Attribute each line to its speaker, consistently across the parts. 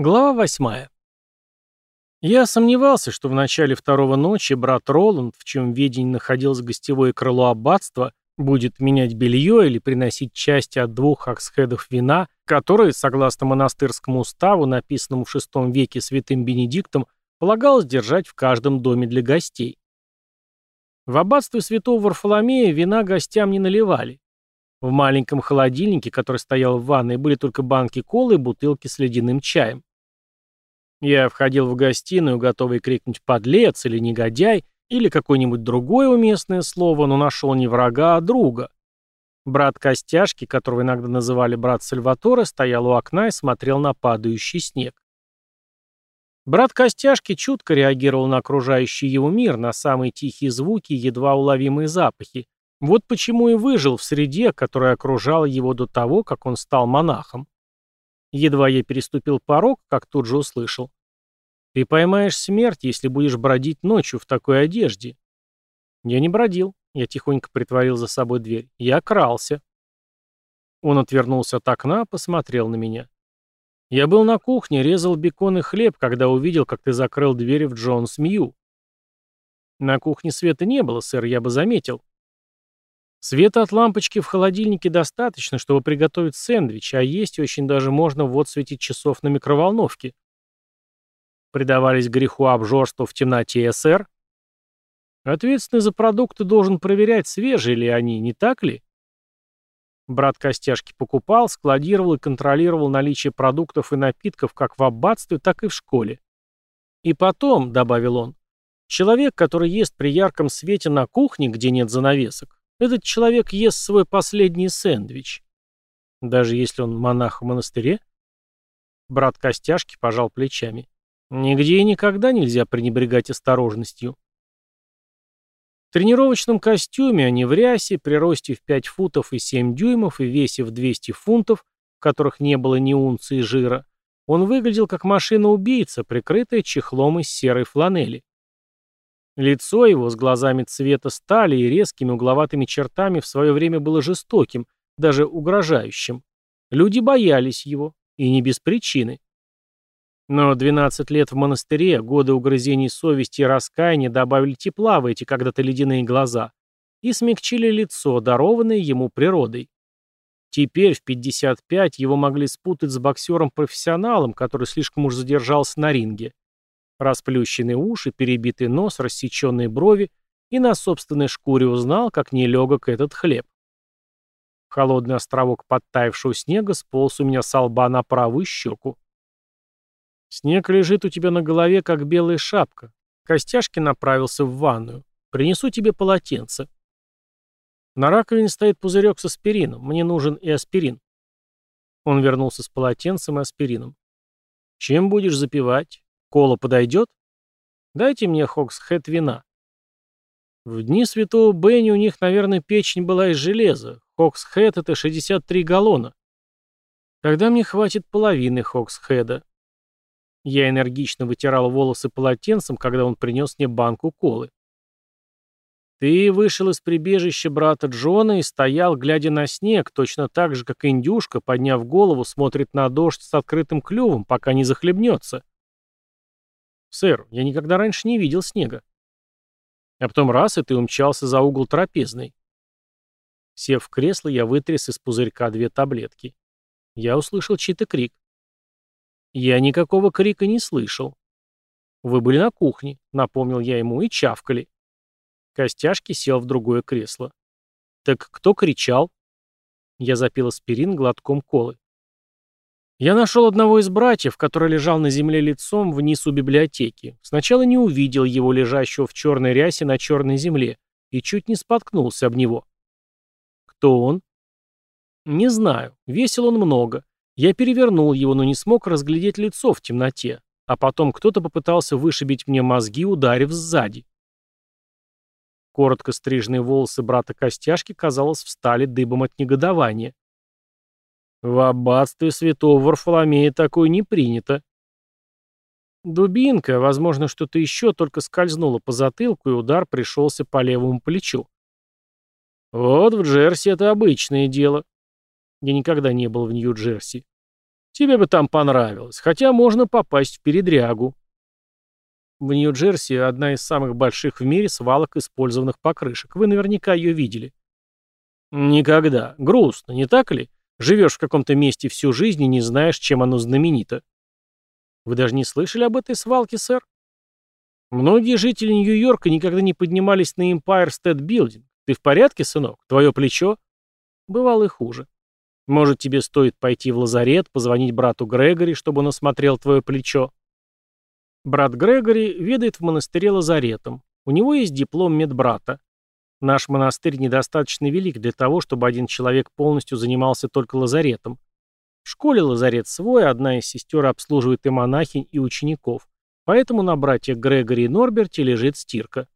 Speaker 1: Глава восьмая. Я сомневался, что в начале второго ночи брат Роланд, в чем ведении находилось гостевое крыло аббатства, будет менять белье или приносить части от двух аксхедов вина, которые, согласно монастырскому уставу, написанному в VI веке святым Бенедиктом, полагалось держать в каждом доме для гостей. В аббатстве святого Варфоломея вина гостям не наливали. В маленьком холодильнике, который стоял в ванной, были только банки колы и бутылки с ледяным чаем. Я входил в гостиную, готовый крикнуть «подлец» или «негодяй», или какое-нибудь другое уместное слово, но нашел не врага, а друга. Брат Костяшки, которого иногда называли брат Сальваторе, стоял у окна и смотрел на падающий снег. Брат Костяшки чутко реагировал на окружающий его мир, на самые тихие звуки и едва уловимые запахи. Вот почему и выжил в среде, которая окружала его до того, как он стал монахом. Едва я переступил порог, как тут же услышал. «Ты поймаешь смерть, если будешь бродить ночью в такой одежде». Я не бродил. Я тихонько притворил за собой дверь. Я крался. Он отвернулся от окна, посмотрел на меня. «Я был на кухне, резал бекон и хлеб, когда увидел, как ты закрыл дверь в Джонс Мью». «На кухне света не было, сэр, я бы заметил». Света от лампочки в холодильнике достаточно, чтобы приготовить сэндвич, а есть очень даже можно в отсвете часов на микроволновке. Предавались греху обжорства в темноте СР? Ответственный за продукты должен проверять, свежие ли они, не так ли? Брат Костяшки покупал, складировал и контролировал наличие продуктов и напитков как в аббатстве, так и в школе. И потом, добавил он, человек, который ест при ярком свете на кухне, где нет занавесок, этот человек ест свой последний сэндвич. Даже если он монах в монастыре? Брат Костяшки пожал плечами. Нигде и никогда нельзя пренебрегать осторожностью. В тренировочном костюме, а не в рясе, при росте в 5 футов и 7 дюймов и весе в 200 фунтов, в которых не было ни унции жира, он выглядел как машина-убийца, прикрытая чехлом из серой фланели. Лицо его с глазами цвета стали и резкими угловатыми чертами в свое время было жестоким, даже угрожающим. Люди боялись его, и не без причины. Но 12 лет в монастыре, годы угрызений совести и раскаяния добавили тепла в эти когда-то ледяные глаза и смягчили лицо, дарованное ему природой. Теперь, в 55, его могли спутать с боксером-профессионалом, который слишком уж задержался на ринге. Расплющенные уши, перебитый нос, рассеченные брови, и на собственной шкуре узнал, как нелегок этот хлеб. Холодный островок подтаявшего снега сполз у меня со лба на правую щеку. Снег лежит у тебя на голове, как белая шапка. Костяшки направился в ванную. Принесу тебе полотенце. На раковине стоит пузырек с аспирином. Мне нужен и аспирин. Он вернулся с полотенцем и аспирином. Чем будешь запивать? Кола подойдет? Дайте мне Хоксхэт вина. В дни святого Бенни у них, наверное, печень была из железа. Хоксхэт — это 63 галлона. Когда мне хватит половины Хоксхеда? Я энергично вытирал волосы полотенцем, когда он принес мне банку колы. Ты вышел из прибежища брата Джона и стоял, глядя на снег, точно так же, как индюшка, подняв голову, смотрит на дождь с открытым клювом, пока не захлебнется. «Сэр, я никогда раньше не видел снега». А потом раз, и ты умчался за угол трапезной. Сев в кресло, я вытряс из пузырька две таблетки. Я услышал чей-то крик. Я никакого крика не слышал. Вы были на кухне, напомнил я ему, и чавкали. Костяшки сел в другое кресло. Так кто кричал? Я запил аспирин глотком колы. Я нашел одного из братьев, который лежал на земле лицом вниз у библиотеки. Сначала не увидел его, лежащего в черной рясе на черной земле, и чуть не споткнулся об него. Кто он? Не знаю. Весил он много. Я перевернул его, но не смог разглядеть лицо в темноте. А потом кто-то попытался вышибить мне мозги, ударив сзади. Коротко стриженные волосы брата Костяшки, казалось, встали дыбом от негодования. В аббатстве святого Варфоломея такое не принято. Дубинка, возможно, что-то еще, только скользнула по затылку, и удар пришелся по левому плечу. Вот в Джерси это обычное дело. Я никогда не был в Нью-Джерси. Тебе бы там понравилось, хотя можно попасть в передрягу. В Нью-Джерси одна из самых больших в мире свалок использованных покрышек. Вы наверняка ее видели. Никогда. Грустно, не так ли? Живешь в каком-то месте всю жизнь и не знаешь, чем оно знаменито. Вы даже не слышали об этой свалке, сэр? Многие жители Нью-Йорка никогда не поднимались на Empire State Building. Ты в порядке, сынок? Твое плечо? Бывало и хуже. Может, тебе стоит пойти в лазарет, позвонить брату Грегори, чтобы он осмотрел твое плечо? Брат Грегори ведает в монастыре лазаретом. У него есть диплом медбрата. Наш монастырь недостаточно велик для того, чтобы один человек полностью занимался только лазаретом. В школе лазарет свой, одна из сестер обслуживает и монахинь, и учеников. Поэтому на братьях Грегори и Норберте лежит стирка.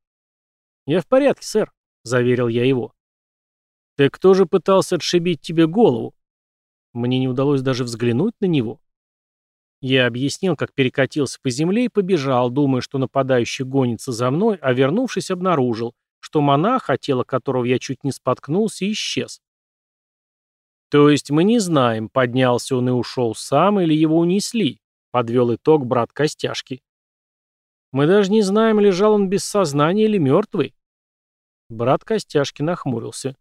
Speaker 1: «Я в порядке, сэр», — заверил я его. «Ты кто же пытался отшибить тебе голову?» Мне не удалось даже взглянуть на него. Я объяснил, как перекатился по земле и побежал, думая, что нападающий гонится за мной, а вернувшись, обнаружил, что монах, от тела которого я чуть не споткнулся, исчез. То есть мы не знаем, поднялся он и ушел сам или его унесли, подвел итог брат Костяшки. Мы даже не знаем, лежал он без сознания или мертвый. Брат Костяшки нахмурился.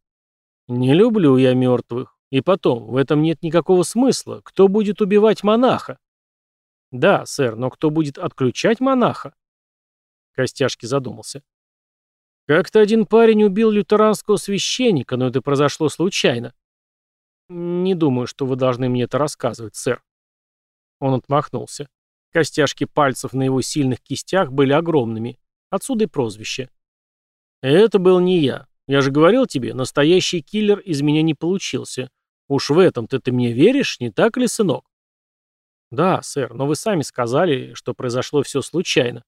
Speaker 1: Не люблю я мертвых. И потом, в этом нет никакого смысла. Кто будет убивать монаха? «Да, сэр, но кто будет отключать монаха?» Костяшки задумался. «Как-то один парень убил лютеранского священника, но это произошло случайно». «Не думаю, что вы должны мне это рассказывать, сэр». Он отмахнулся. Костяшки пальцев на его сильных кистях были огромными. Отсюда и прозвище. «Это был не я. Я же говорил тебе, настоящий киллер из меня не получился. Уж в этом-то ты мне веришь, не так ли, сынок?» «Да, сэр, но вы сами сказали, что произошло все случайно».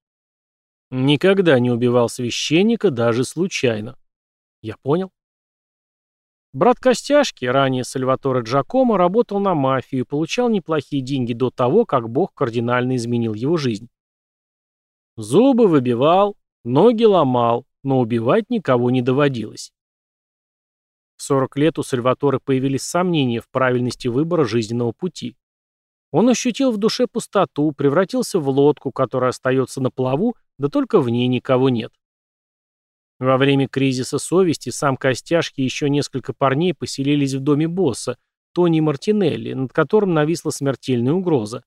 Speaker 1: «Никогда не убивал священника, даже случайно». «Я понял». Брат Костяшки, ранее Сальваторе Джакомо, работал на мафию и получал неплохие деньги до того, как Бог кардинально изменил его жизнь. Зубы выбивал, ноги ломал, но убивать никого не доводилось. В 40 лет у Сальваторе появились сомнения в правильности выбора жизненного пути. Он ощутил в душе пустоту, превратился в лодку, которая остается на плаву, да только в ней никого нет. Во время кризиса совести сам Костяшки и еще несколько парней поселились в доме босса, Тони Мартинелли, над которым нависла смертельная угроза.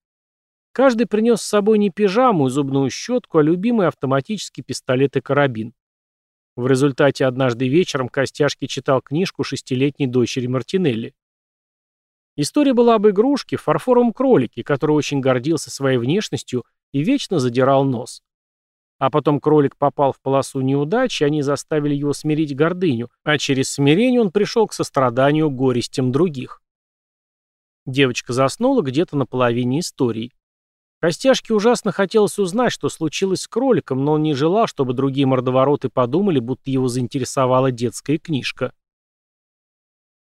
Speaker 1: Каждый принес с собой не пижаму и зубную щетку, а любимый автоматический пистолет и карабин. В результате однажды вечером Костяшки читал книжку шестилетней дочери Мартинелли. История была об игрушке, фарфоровом кролике, который очень гордился своей внешностью и вечно задирал нос. А потом кролик попал в полосу неудачи, они заставили его смирить гордыню, а через смирение он пришел к состраданию горестям других. Девочка заснула где-то на половине истории. Костяшке ужасно хотелось узнать, что случилось с кроликом, но он не желал, чтобы другие мордовороты подумали, будто его заинтересовала детская книжка.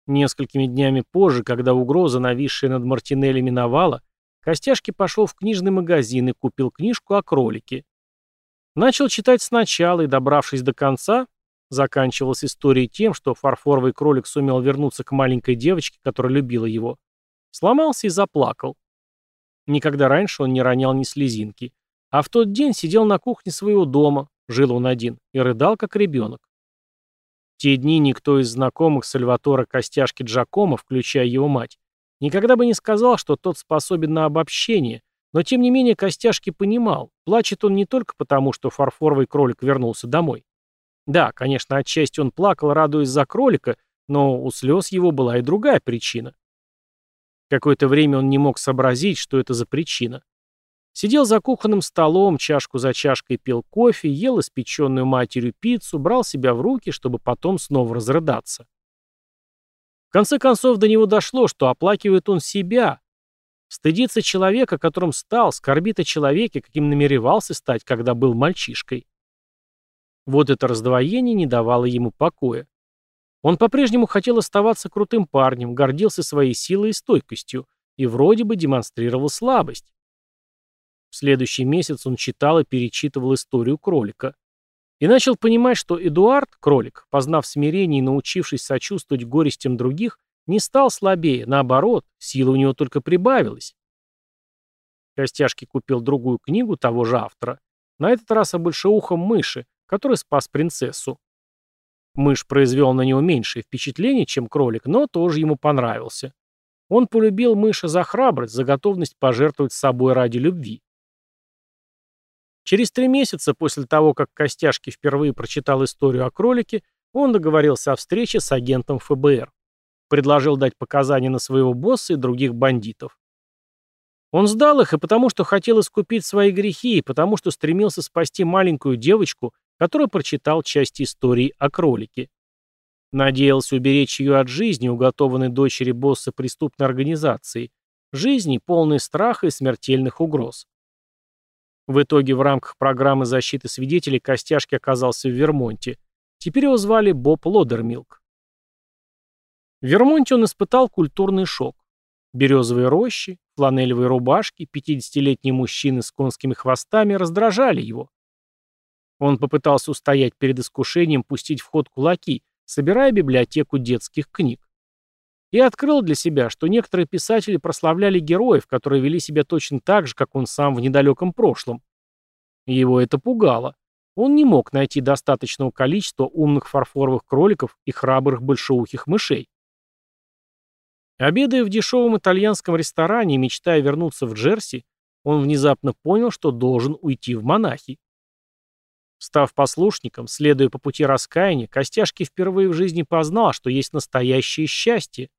Speaker 1: Несколькими днями позже, когда угроза, нависшая над Мартинелли, миновала, Костяшки пошел в книжный магазин и купил книжку о кролике. Начал читать сначала и, добравшись до конца, заканчивалась история тем, что фарфоровый кролик сумел вернуться к маленькой девочке, которая любила его. Сломался и заплакал. Никогда раньше он не ронял ни слезинки. А в тот день сидел на кухне своего дома, жил он один, и рыдал, как ребенок те дни никто из знакомых Сальватора Костяшки Джакомо, включая его мать, никогда бы не сказал, что тот способен на обобщение, но тем не менее Костяшки понимал, плачет он не только потому, что фарфоровый кролик вернулся домой. Да, конечно, отчасти он плакал, радуясь за кролика, но у слез его была и другая причина. Какое-то время он не мог сообразить, что это за причина. Сидел за кухонным столом, чашку за чашкой пил кофе, ел испеченную матерью пиццу, брал себя в руки, чтобы потом снова разрыдаться. В конце концов до него дошло, что оплакивает он себя. Стыдится человека, которым стал, скорбит о человеке, каким намеревался стать, когда был мальчишкой. Вот это раздвоение не давало ему покоя. Он по-прежнему хотел оставаться крутым парнем, гордился своей силой и стойкостью и вроде бы демонстрировал слабость. В следующий месяц он читал и перечитывал историю кролика. И начал понимать, что Эдуард, кролик, познав смирение и научившись сочувствовать горестям других, не стал слабее, наоборот, сила у него только прибавилась. Костяшки купил другую книгу того же автора. На этот раз о большеухом мыши, который спас принцессу. Мышь произвел на него меньшее впечатление, чем кролик, но тоже ему понравился. Он полюбил мыша за храбрость, за готовность пожертвовать собой ради любви. Через три месяца после того, как Костяшки впервые прочитал историю о кролике, он договорился о встрече с агентом ФБР. Предложил дать показания на своего босса и других бандитов. Он сдал их и потому, что хотел искупить свои грехи, и потому, что стремился спасти маленькую девочку, которая прочитал часть истории о кролике. Надеялся уберечь ее от жизни, уготованной дочери босса преступной организации, жизни, полной страха и смертельных угроз. В итоге в рамках программы защиты свидетелей Костяшки оказался в Вермонте. Теперь его звали Боб Лодермилк. В Вермонте он испытал культурный шок. Березовые рощи, фланелевые рубашки, 50-летние мужчины с конскими хвостами раздражали его. Он попытался устоять перед искушением пустить в ход кулаки, собирая библиотеку детских книг. И открыл для себя, что некоторые писатели прославляли героев, которые вели себя точно так же, как он сам в недалеком прошлом. Его это пугало. Он не мог найти достаточного количества умных фарфоровых кроликов и храбрых большоухих мышей. Обедая в дешевом итальянском ресторане и мечтая вернуться в Джерси, он внезапно понял, что должен уйти в монахи. Став послушником, следуя по пути раскаяния, Костяшки впервые в жизни познал, что есть настоящее счастье.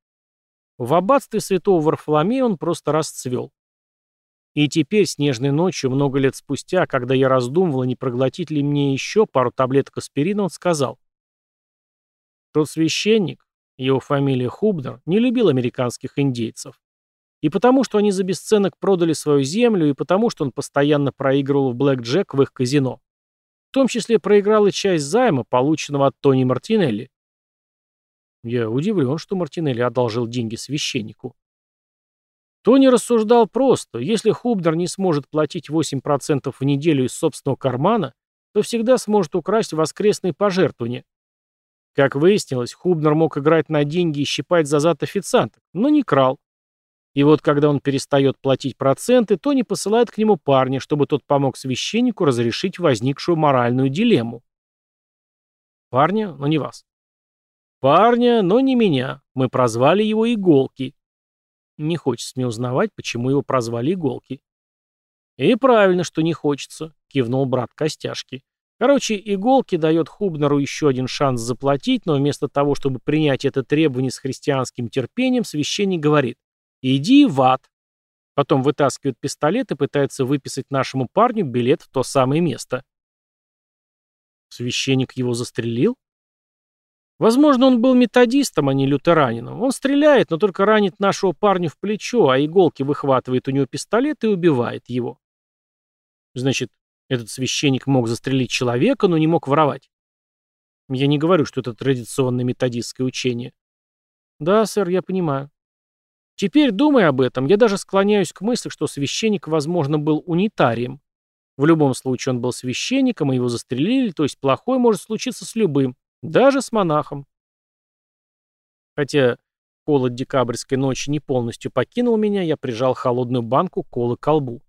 Speaker 1: В аббатстве святого Варфоломея он просто расцвел. И теперь, снежной ночью, много лет спустя, когда я раздумывал, не проглотить ли мне еще пару таблеток аспирина, он сказал. Тот священник, его фамилия Хубнер, не любил американских индейцев. И потому, что они за бесценок продали свою землю, и потому, что он постоянно проигрывал в блэк-джек в их казино. Том числе проиграл и часть займа, полученного от Тони Мартинелли. Я удивлен, что Мартинелли одолжил деньги священнику. Тони рассуждал просто. Если Хубнер не сможет платить 8% в неделю из собственного кармана, то всегда сможет украсть воскресные пожертвования. Как выяснилось, Хубнер мог играть на деньги и щипать за зад официанток, но не крал. И вот когда он перестает платить проценты, Тони посылает к нему парня, чтобы тот помог священнику разрешить возникшую моральную дилемму. Парня, но не вас. Парня, но не меня. Мы прозвали его Иголки. Не хочется мне узнавать, почему его прозвали Иголки. И правильно, что не хочется, кивнул брат Костяшки. Короче, Иголки дает Хубнеру еще один шанс заплатить, но вместо того, чтобы принять это требование с христианским терпением, священник говорит «Иди в ад». Потом вытаскивает пистолет и пытается выписать нашему парню билет в то самое место. Священник его застрелил? Возможно, он был методистом, а не лютеранином. Он стреляет, но только ранит нашего парня в плечо, а иголки выхватывает у него пистолет и убивает его. Значит, этот священник мог застрелить человека, но не мог воровать. Я не говорю, что это традиционное методистское учение. Да, сэр, я понимаю. Теперь, думая об этом, я даже склоняюсь к мысли, что священник, возможно, был унитарием. В любом случае он был священником, и его застрелили, то есть плохое может случиться с любым, даже с монахом. Хотя холод декабрьской ночи не полностью покинул меня, я прижал холодную банку колы к колбу.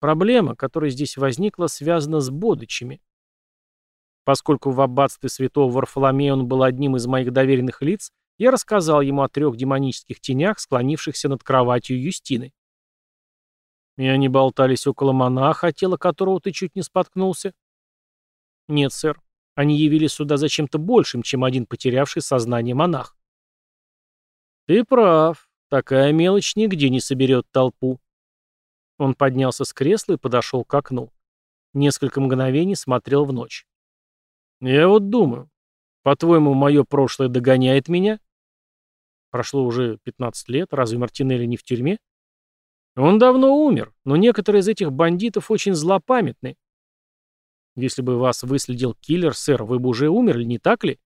Speaker 1: Проблема, которая здесь возникла, связана с бодычами. Поскольку в аббатстве святого Варфоломея он был одним из моих доверенных лиц, я рассказал ему о трех демонических тенях, склонившихся над кроватью Юстины. И они болтались около монаха, тело которого ты чуть не споткнулся? Нет, сэр. Они явились сюда за чем-то большим, чем один потерявший сознание монах. Ты прав. Такая мелочь нигде не соберет толпу. Он поднялся с кресла и подошел к окну. Несколько мгновений смотрел в ночь. Я вот думаю, по-твоему, мое прошлое догоняет меня? Прошло уже 15 лет, разве Мартинелли не в тюрьме? Он давно умер, но некоторые из этих бандитов очень злопамятны. Если бы вас выследил киллер, сэр, вы бы уже умерли, не так ли?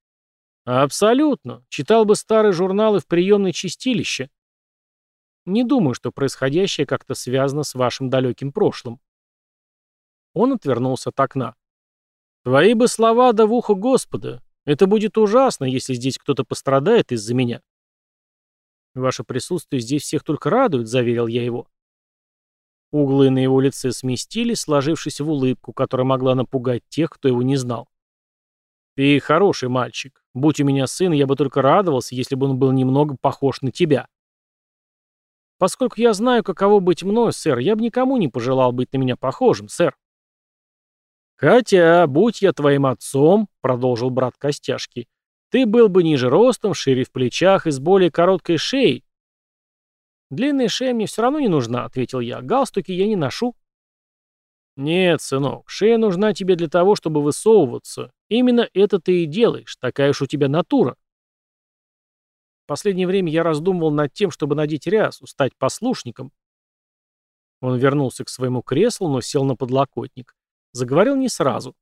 Speaker 1: Абсолютно. Читал бы старые журналы в приемной чистилище. Не думаю, что происходящее как-то связано с вашим далеким прошлым. Он отвернулся от окна. Твои бы слова да в ухо Господа. Это будет ужасно, если здесь кто-то пострадает из-за меня. «Ваше присутствие здесь всех только радует», — заверил я его. Углы на его лице сместились, сложившись в улыбку, которая могла напугать тех, кто его не знал. «Ты хороший мальчик. Будь у меня сын, я бы только радовался, если бы он был немного похож на тебя». «Поскольку я знаю, каково быть мной, сэр, я бы никому не пожелал быть на меня похожим, сэр». «Хотя, будь я твоим отцом», — продолжил брат Костяшки, — «ты был бы ниже ростом, шире в плечах и с более короткой шеей». «Длинная шея мне все равно не нужна», — ответил я. «Галстуки я не ношу». «Нет, сынок, шея нужна тебе для того, чтобы высовываться. Именно это ты и делаешь, такая уж у тебя натура». В последнее время я раздумывал над тем, чтобы надеть рясу, стать послушником. Он вернулся к своему креслу, но сел на подлокотник. Заговорил не сразу.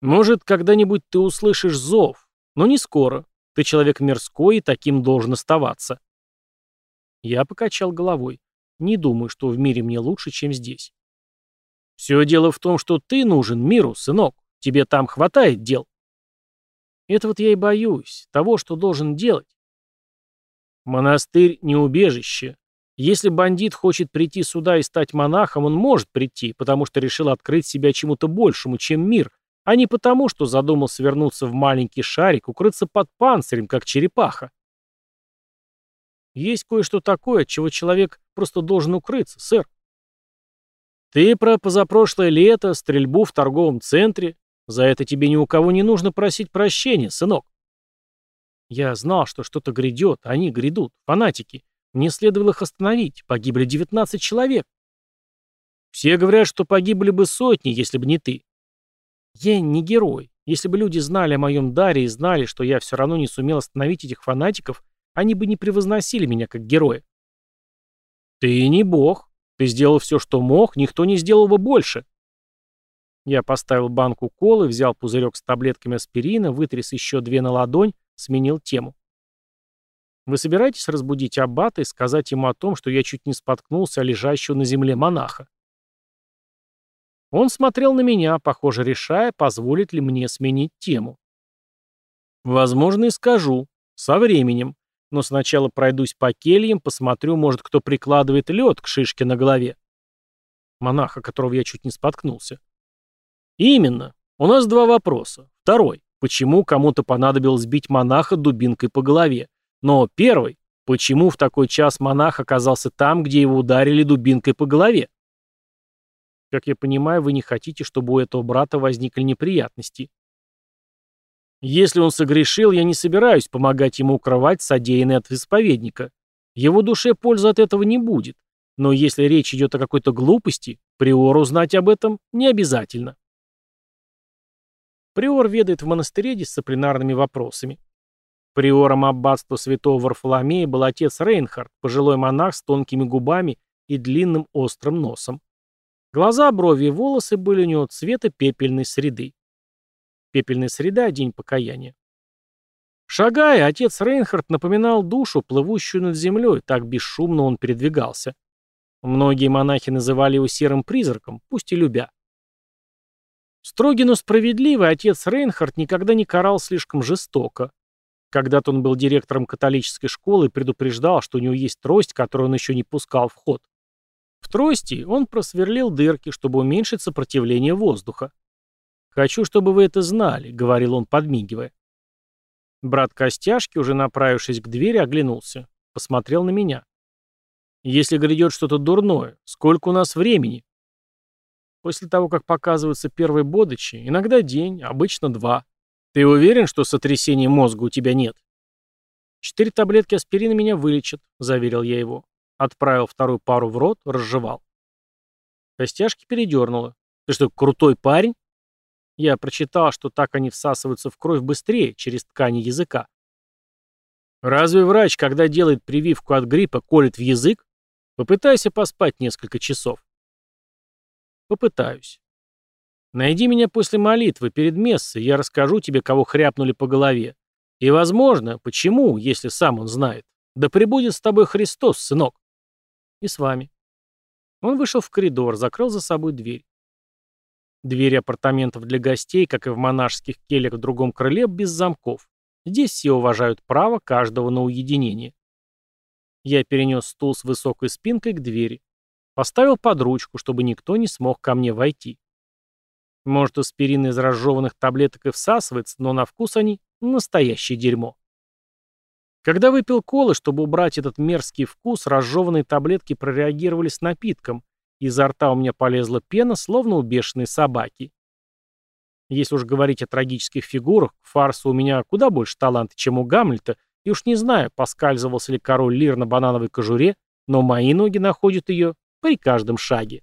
Speaker 1: «Может, когда-нибудь ты услышишь зов, но не скоро. Ты человек мирской и таким должен оставаться». Я покачал головой. Не думаю, что в мире мне лучше, чем здесь. Все дело в том, что ты нужен миру, сынок. Тебе там хватает дел. Это вот я и боюсь, того, что должен делать. Монастырь не убежище. Если бандит хочет прийти сюда и стать монахом, он может прийти, потому что решил открыть себя чему-то большему, чем мир, а не потому, что задумал свернуться в маленький шарик, укрыться под панцирем, как черепаха. Есть кое-что такое, от чего человек просто должен укрыться, сэр. Ты про позапрошлое лето, стрельбу в торговом центре. За это тебе ни у кого не нужно просить прощения, сынок. Я знал, что что-то грядет, они грядут, фанатики. Мне следовало их остановить. Погибли 19 человек. Все говорят, что погибли бы сотни, если бы не ты. Я не герой. Если бы люди знали о моем даре и знали, что я все равно не сумел остановить этих фанатиков, они бы не превозносили меня как героя. Ты не бог, ты сделал все, что мог, никто не сделал бы больше. Я поставил банку колы, взял пузырек с таблетками аспирина, вытряс еще две на ладонь, сменил тему. Вы собираетесь разбудить аббата и сказать ему о том, что я чуть не споткнулся о лежащего на земле монаха? Он смотрел на меня, похоже, решая, позволит ли мне сменить тему. Возможно, и скажу. Со временем но сначала пройдусь по кельям, посмотрю, может, кто прикладывает лед к шишке на голове. Монаха, которого я чуть не споткнулся. Именно. У нас два вопроса. Второй. Почему кому-то понадобилось бить монаха дубинкой по голове? Но первый. Почему в такой час монах оказался там, где его ударили дубинкой по голове? Как я понимаю, вы не хотите, чтобы у этого брата возникли неприятности. Если он согрешил, я не собираюсь помогать ему укрывать содеянное от исповедника. Его душе пользы от этого не будет. Но если речь идет о какой-то глупости, приору знать об этом не обязательно. Приор ведает в монастыре дисциплинарными вопросами. Приором аббатства святого Варфоломея был отец Рейнхард, пожилой монах с тонкими губами и длинным острым носом. Глаза, брови и волосы были у него цвета пепельной среды. Пепельная среда – день покаяния. Шагая, отец Рейнхард напоминал душу, плывущую над землей, так бесшумно он передвигался. Многие монахи называли его серым призраком, пусть и любя. Строгий, но справедливый отец Рейнхард никогда не карал слишком жестоко. Когда-то он был директором католической школы и предупреждал, что у него есть трость, которую он еще не пускал в ход. В трости он просверлил дырки, чтобы уменьшить сопротивление воздуха. «Хочу, чтобы вы это знали», — говорил он, подмигивая. Брат Костяшки, уже направившись к двери, оглянулся. Посмотрел на меня. «Если грядет что-то дурное, сколько у нас времени?» После того, как показываются первые бодычи, иногда день, обычно два. Ты уверен, что сотрясения мозга у тебя нет? Четыре таблетки аспирина меня вылечат, заверил я его. Отправил вторую пару в рот, разжевал. Костяшки передернуло. Ты что, крутой парень? Я прочитал, что так они всасываются в кровь быстрее, через ткани языка. Разве врач, когда делает прививку от гриппа, колет в язык? Попытайся поспать несколько часов. Попытаюсь. Найди меня после молитвы, перед мессой, я расскажу тебе, кого хряпнули по голове. И, возможно, почему, если сам он знает. Да пребудет с тобой Христос, сынок. И с вами. Он вышел в коридор, закрыл за собой дверь. Двери апартаментов для гостей, как и в монашеских кельях в другом крыле, без замков. Здесь все уважают право каждого на уединение. Я перенес стул с высокой спинкой к двери. Поставил под ручку, чтобы никто не смог ко мне войти. Может, аспирин из разжеванных таблеток и всасывается, но на вкус они настоящее дерьмо. Когда выпил колы, чтобы убрать этот мерзкий вкус, разжеванные таблетки прореагировали с напитком. Изо рта у меня полезла пена, словно у бешеной собаки. Если уж говорить о трагических фигурах, фарса у меня куда больше таланта, чем у Гамлета, и уж не знаю, поскальзывался ли король Лир на банановой кожуре, но мои ноги находят ее при каждом шаге.